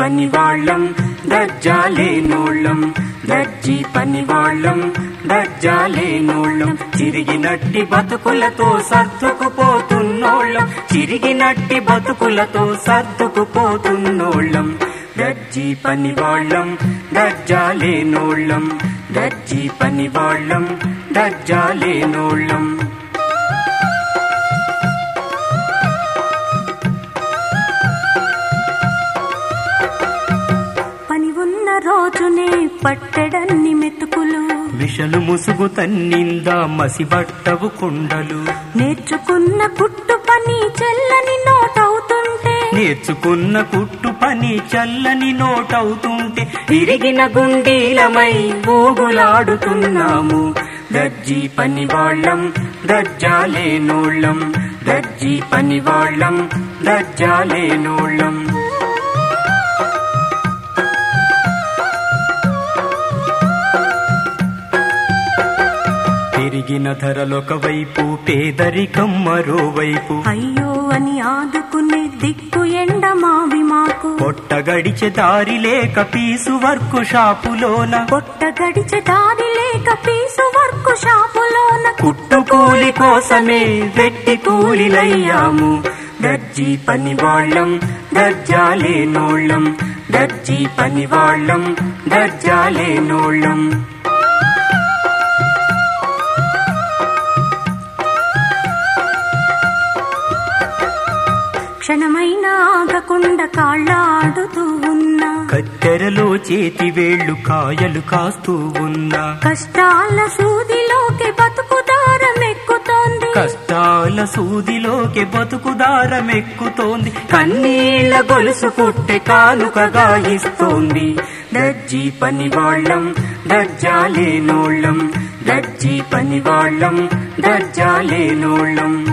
పని వాళ్ళం దర్జాలేనోళ్ళం దర్జీ పని వాళ్ళం దర్జాలేనోళ్ళం చిరిగినట్టి బతుకులతో సర్దుకుపోతున్నోళ్ళం చిరిగినట్టి బతుకులతో సర్దుకుపోతున్నోళ్ళం. దర్జీ పని వాళ్ళం దర్జాలేనోళ్ళం దర్జీ పని వాళ్ళం దర్జాలే నోళ్ళం పట్టెడన్ని మెతుకులు మిషను ముసుగు తన్నిందా మసిబట్టవు కొండలు. నేర్చుకున్న కుట్టు పని చెల్లని నోటవుతుంటే. నేర్చుకున్న కుట్టు పని చల్లని నోటవుతుంటే. తిరిగిన గుండీలమై ఊగులాడుతున్నాము. దర్జీ పని వాళ్ళం దర్జాలేనోళ్ళం దర్జీ పని వాళ్ళం దర్జాలేనోళ్ళం పెరిగిన ధరలొక వైపు పేదరికం మరోవైపు. అయ్యో అని ఆదుకునే దిక్కు ఎండ మావి మాకు. పొట్ట గడిచే దారి లేక పీసు వర్కు షాపులోన. పొట్ట గడిచే దారి లేక పీసు వర్కు షాపులోన. కుట్టు కూలి కోసమే వెట్టి కూలిలయ్యాము. దర్జీ పని వాళ్ళం దర్జాలేనోళ్ళం దర్జీ పని వాళ్ళం దర్జాలేనోళ్ళం క్షణమైనా ఆగకుండా కాళ్ళాడుతూ ఉన్నా. కత్తెరలో చేతి వేళ్ళు కాయలు కాస్తూ ఉన్నా. కష్టాల సూదిలోకి బతుకు దారం ఎక్కుతోంది. కష్టాల సూదిలోకి బతుకుదారం ఎక్కుతోంది. కన్నీళ్ళ గొలుసు పుట్టె కానుకగా ఇస్తోంది దర్జీ పని వాళ్ళం దర్జాలేనోళ్ళం దర్జీ పని వాళ్ళం దర్జాలేనోళ్ళం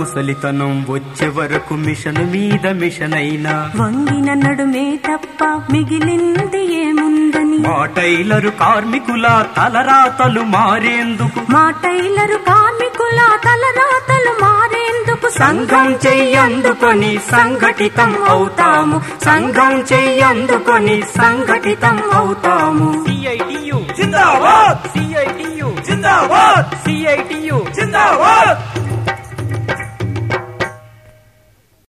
ముసలితనం వచ్చే వరకు మిషన్ మీద మిషన్ అయినా వంగిన నడుమే తప్ప మిగిలింది ఏముందని? మా టైలరు కార్మికుల తలరాతలు మారేందుకు? మా టైలరు కార్మికుల తలరాతలు మారేందుకు? సంఘం చెయ్యందుకొని సంఘటితం అవుతాము. సంఘం చెయ్యందుకొని సంఘటితం అవుతాము. సిఐటియు జిందాబాద్! సిఐటియు జిందాబాద్! సిఐటియు జిందాబాద్!